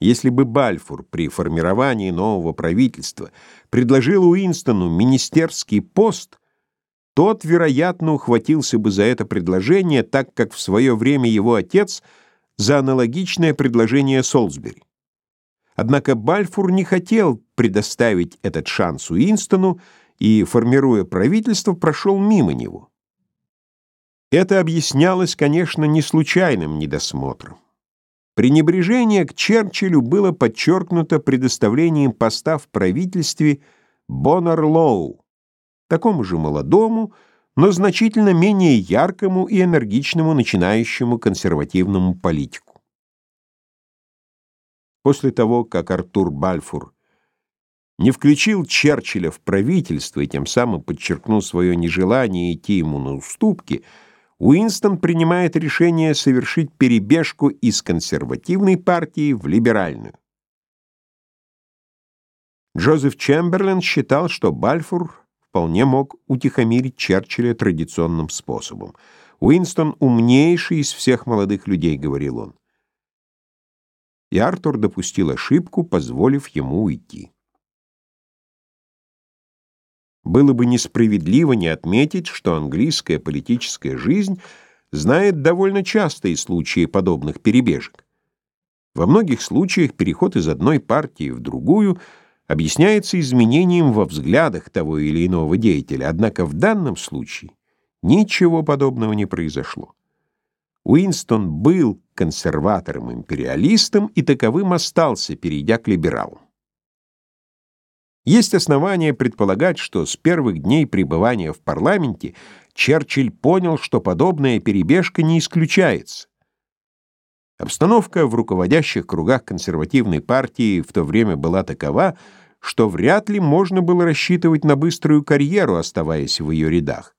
Если бы Бальфур при формировании нового правительства предложил Уинстону министерский пост, тот, вероятно, ухватился бы за это предложение, так как в свое время его отец за аналогичное предложение Солсбери. Однако Бальфур не хотел предоставить этот шанс Уинстону и, формируя правительство, прошел мимо него. Это объяснялось, конечно, не случайным недосмотром. Пренебрежение к Черчиллю было подчеркнуто предоставлением поста в правительстве Боннерлоу, такому же молодому, но значительно менее яркому и энергичному начинающему консервативному политику. После того, как Артур Бальфур не включил Черчилля в правительство и тем самым подчеркнул свое нежелание идти ему на уступки, Уинстон принимает решение совершить перебежку из консервативной партии в либеральную. Джозеф Чемберлен считал, что Бальфур вполне мог утихомирить Черчилля традиционным способом. «Уинстон умнейший из всех молодых людей», — говорил он. И Артур допустил ошибку, позволив ему уйти. Было бы несправедливо не отметить, что английская политическая жизнь знает довольно частые случаи подобных перебежек. Во многих случаях переход из одной партии в другую объясняется изменением во взглядах того или иного деятеля, однако в данном случае ничего подобного не произошло. Уинстон был консерватором-империалистом и таковым остался, перейдя к либералам. Есть основания предполагать, что с первых дней пребывания в парламенте Черчилль понял, что подобная перебежка не исключается. Обстановка в руководящих кругах консервативной партии в то время была такова, что вряд ли можно было рассчитывать на быструю карьеру, оставаясь в ее рядах.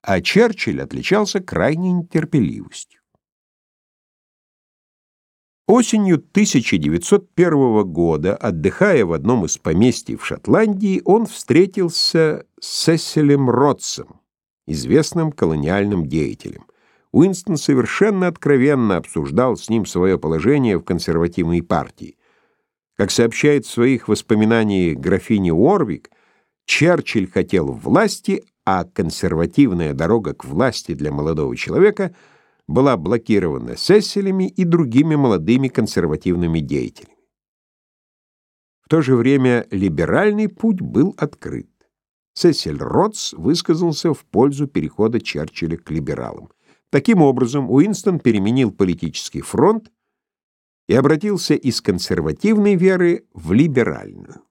А Черчилль отличался крайней нетерпеливостью. Осенью 1901 года, отдыхая в одном из поместий в Шотландии, он встретился с Сесилем Ротсом, известным колониальным деятелем. Уинстон совершенно откровенно обсуждал с ним свое положение в консервативной партии. Как сообщает в своих воспоминаниях графиня Уорвик, Черчилль хотел власти, а консервативная дорога к власти для молодого человека — была блокирована Сесилями и другими молодыми консервативными деятелями. В то же время либеральный путь был открыт. Сесиль Ротс высказался в пользу перехода Черчилля к либералам. Таким образом, Уинстон переменил политический фронт и обратился из консервативной веры в либеральную.